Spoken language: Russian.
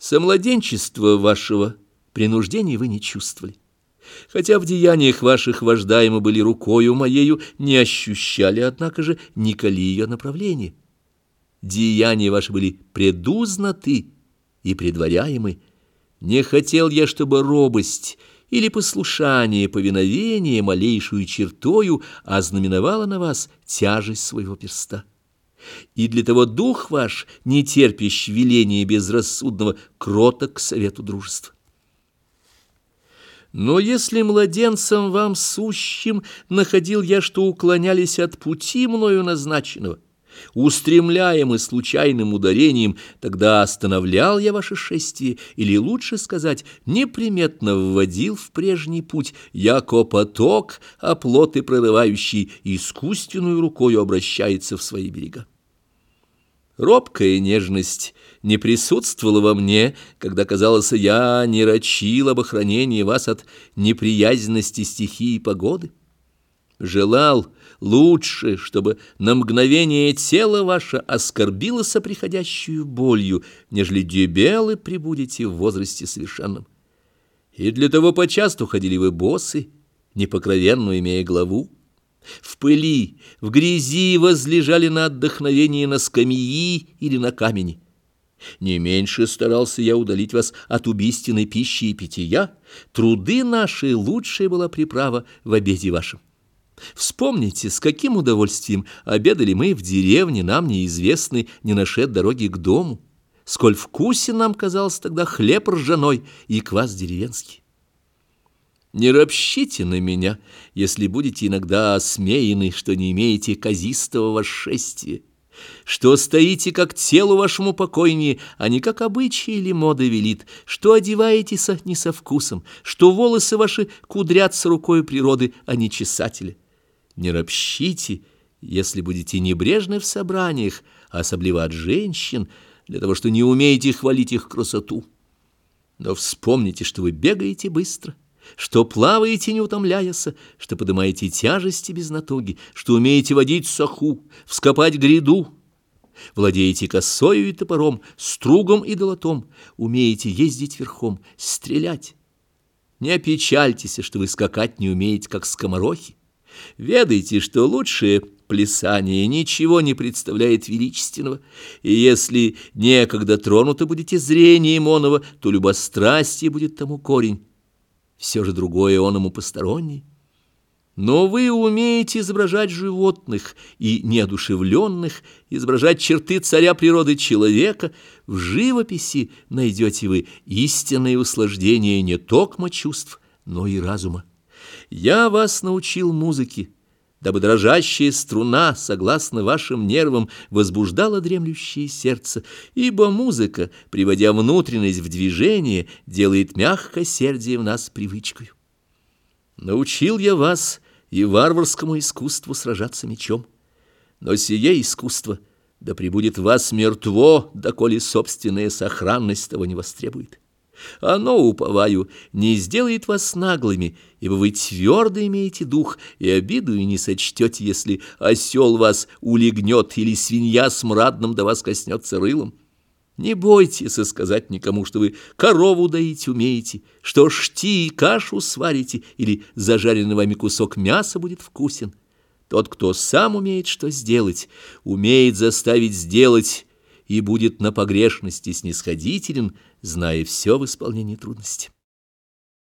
Со младенчества вашего принуждений вы не чувствовали. Хотя в деяниях ваших вождаемо были рукою моею, не ощущали, однако же, николи ее направления. Деяния ваши были предузнаты и предваряемы. Не хотел я, чтобы робость или послушание, повиновение малейшую чертою ознаменовало на вас тяжесть своего перста. И для того дух ваш, не терпящий веления безрассудного, кроток к совету дружества. Но если младенцам вам сущим находил я, что уклонялись от пути мною назначенного, устремляемы случайным ударением, тогда остановлял я ваше шествие, или, лучше сказать, неприметно вводил в прежний путь, яко поток, оплот и прорывающий, искусственную рукою обращается в свои берега. Робкая нежность не присутствовала во мне, когда, казалось, я не рачил об охранении вас от неприязненности стихии и погоды. Желал лучше, чтобы на мгновение тело ваше оскорбило соприходящую болью, нежели дебелы прибудете в возрасте совершенном. И для того почасту ходили вы босы, непокровенно имея главу, в пыли, в грязи возлежали на отдохновении на скамьи или на камени. Не меньше старался я удалить вас от убийственной пищи и питья. Труды наши лучшая была приправа в обеде вашем. Вспомните, с каким удовольствием обедали мы в деревне, нам неизвестной, не нашед дороги к дому. Сколь вкусен нам казался тогда хлеб ржаной и квас деревенский. Не ропщите на меня, если будете иногда осмеяны, что не имеете казистого восшествия, что стоите как телу вашему покойнее, а не как обычай или мода велит, что одеваетесь не со вкусом, что волосы ваши кудрятся рукой природы, а не чесателя. Не ропщите, если будете небрежны в собраниях, особливо от женщин, для того, что не умеете хвалить их красоту. Но вспомните, что вы бегаете быстро, что плаваете, не утомляясь, что поднимаете тяжести без натуги, что умеете водить саху, вскопать гряду, владеете косою и топором, стругом и долотом, умеете ездить верхом, стрелять. Не опечальтесь, что вы скакать не умеете, как скоморохи. Ведайте, что лучшее плясание ничего не представляет величественного, и если некогда тронуто будете зрением оного, то любострастие будет тому корень все же другое он ему посторонний. Но вы умеете изображать животных и неодушевленных, изображать черты царя природы человека. В живописи найдете вы истинное услаждение не токмо чувств, но и разума. Я вас научил музыке, дабы дрожащая струна, согласно вашим нервам, возбуждала дремлющее сердце, ибо музыка, приводя внутренность в движение, делает мягкосердие в нас привычкой. Научил я вас и варварскому искусству сражаться мечом, но сие искусство да пребудет в вас мертво, доколе собственная сохранность того не востребует. Оно, уповаю, не сделает вас наглыми, ибо вы твердо имеете дух, и обиду и не сочтете, если осел вас улегнет или свинья с мрадным до вас коснется рылом. Не бойтесь сказать никому, что вы корову доить умеете, что шти и кашу сварите, или зажаренный вами кусок мяса будет вкусен. Тот, кто сам умеет что сделать, умеет заставить сделать и будет на погрешности снисходителен, зная все в исполнении трудности.